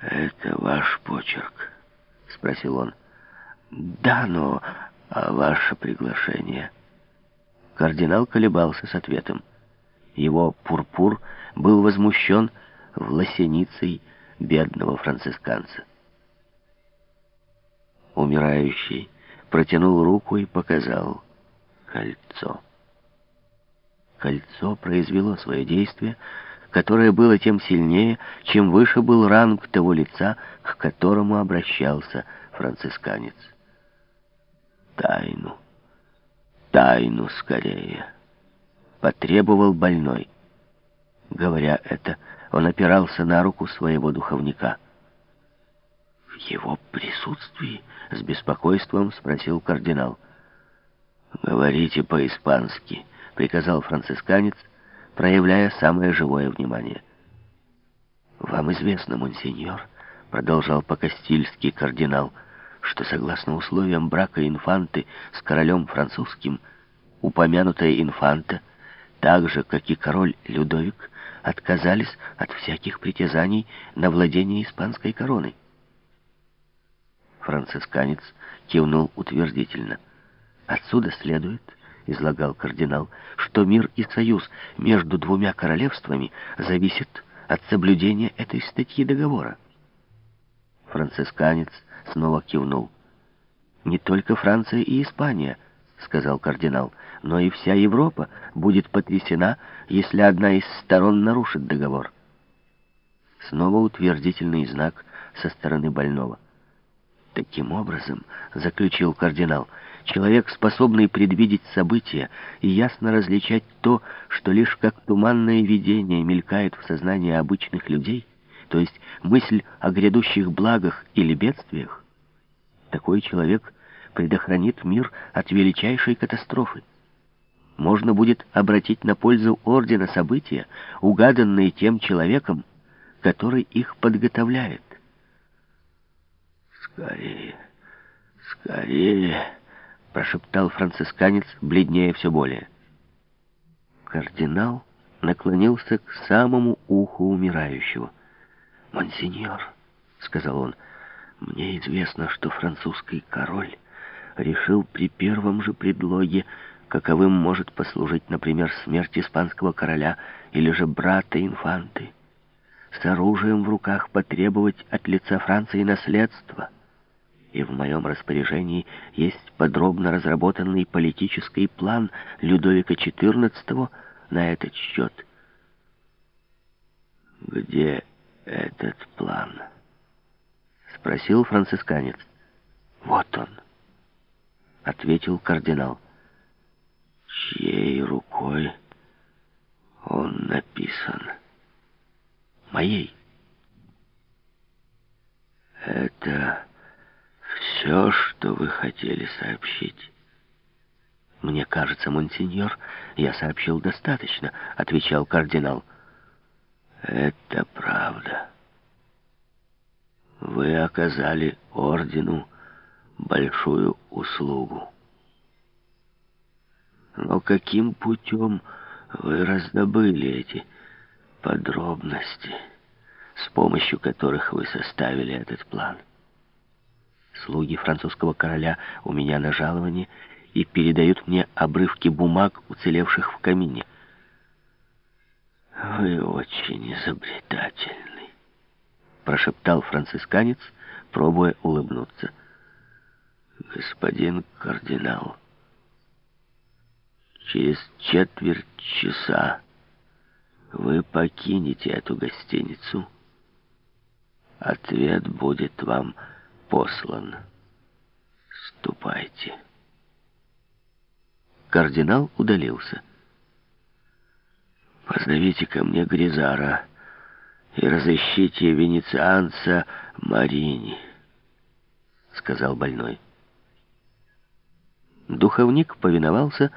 «Это ваш почерк?» — спросил он. «Да, но... А ваше приглашение?» Кардинал колебался с ответом. Его пурпур был возмущен власеницей бедного францисканца. Умирающий протянул руку и показал кольцо. Кольцо произвело свое действие, которое было тем сильнее, чем выше был ранг того лица, к которому обращался францисканец. «Тайну, тайну скорее!» — потребовал больной. Говоря это, он опирался на руку своего духовника. «В его присутствии?» — с беспокойством спросил кардинал. «Говорите по-испански», — приказал францисканец, проявляя самое живое внимание. «Вам известно, монсеньор», — продолжал по-кастильски кардинал, «что согласно условиям брака инфанты с королем французским, упомянутая инфанта, так же, как и король Людовик, отказались от всяких притязаний на владение испанской короной». Францисканец кивнул утвердительно. «Отсюда следует...» излагал кардинал, что мир и союз между двумя королевствами зависит от соблюдения этой статьи договора. Францисканец снова кивнул. «Не только Франция и Испания», — сказал кардинал, «но и вся Европа будет потрясена, если одна из сторон нарушит договор». Снова утвердительный знак со стороны больного. Таким образом, заключил кардинал, человек, способный предвидеть события и ясно различать то, что лишь как туманное видение мелькает в сознании обычных людей, то есть мысль о грядущих благах или бедствиях, такой человек предохранит мир от величайшей катастрофы. Можно будет обратить на пользу ордена события, угаданные тем человеком, который их подготовляет. «Скорее, скорее!» — прошептал францисканец, бледнее все более. Кардинал наклонился к самому уху умирающего. «Монсеньор», — сказал он, — «мне известно, что французский король решил при первом же предлоге, каковым может послужить, например, смерть испанского короля или же брата инфанты, с оружием в руках потребовать от лица Франции наследства» и в моем распоряжении есть подробно разработанный политический план Людовика XIV на этот счет. «Где этот план?» — спросил францисканец. «Вот он», — ответил кардинал. «Чьей рукой он написан?» «Моей». «Это...» все, что вы хотели сообщить. «Мне кажется, монсеньор, я сообщил достаточно», — отвечал кардинал. «Это правда. Вы оказали ордену большую услугу. Но каким путем вы раздобыли эти подробности, с помощью которых вы составили этот план?» Слуги французского короля у меня на жаловании и передают мне обрывки бумаг, уцелевших в камине. «Вы очень изобретательный», — прошептал францисканец, пробуя улыбнуться. «Господин кардинал, через четверть часа вы покинете эту гостиницу. Ответ будет вам послан. Ступайте. Кардинал удалился. «Позовите ко мне Гризара и разыщите венецианца Марини», — сказал больной. Духовник повиновался,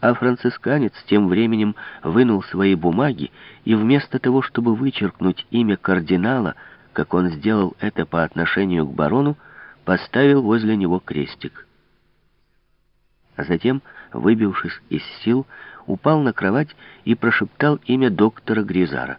а францисканец тем временем вынул свои бумаги и вместо того, чтобы вычеркнуть имя кардинала, как он сделал это по отношению к барону, поставил возле него крестик. А затем, выбившись из сил, упал на кровать и прошептал имя доктора Гризара.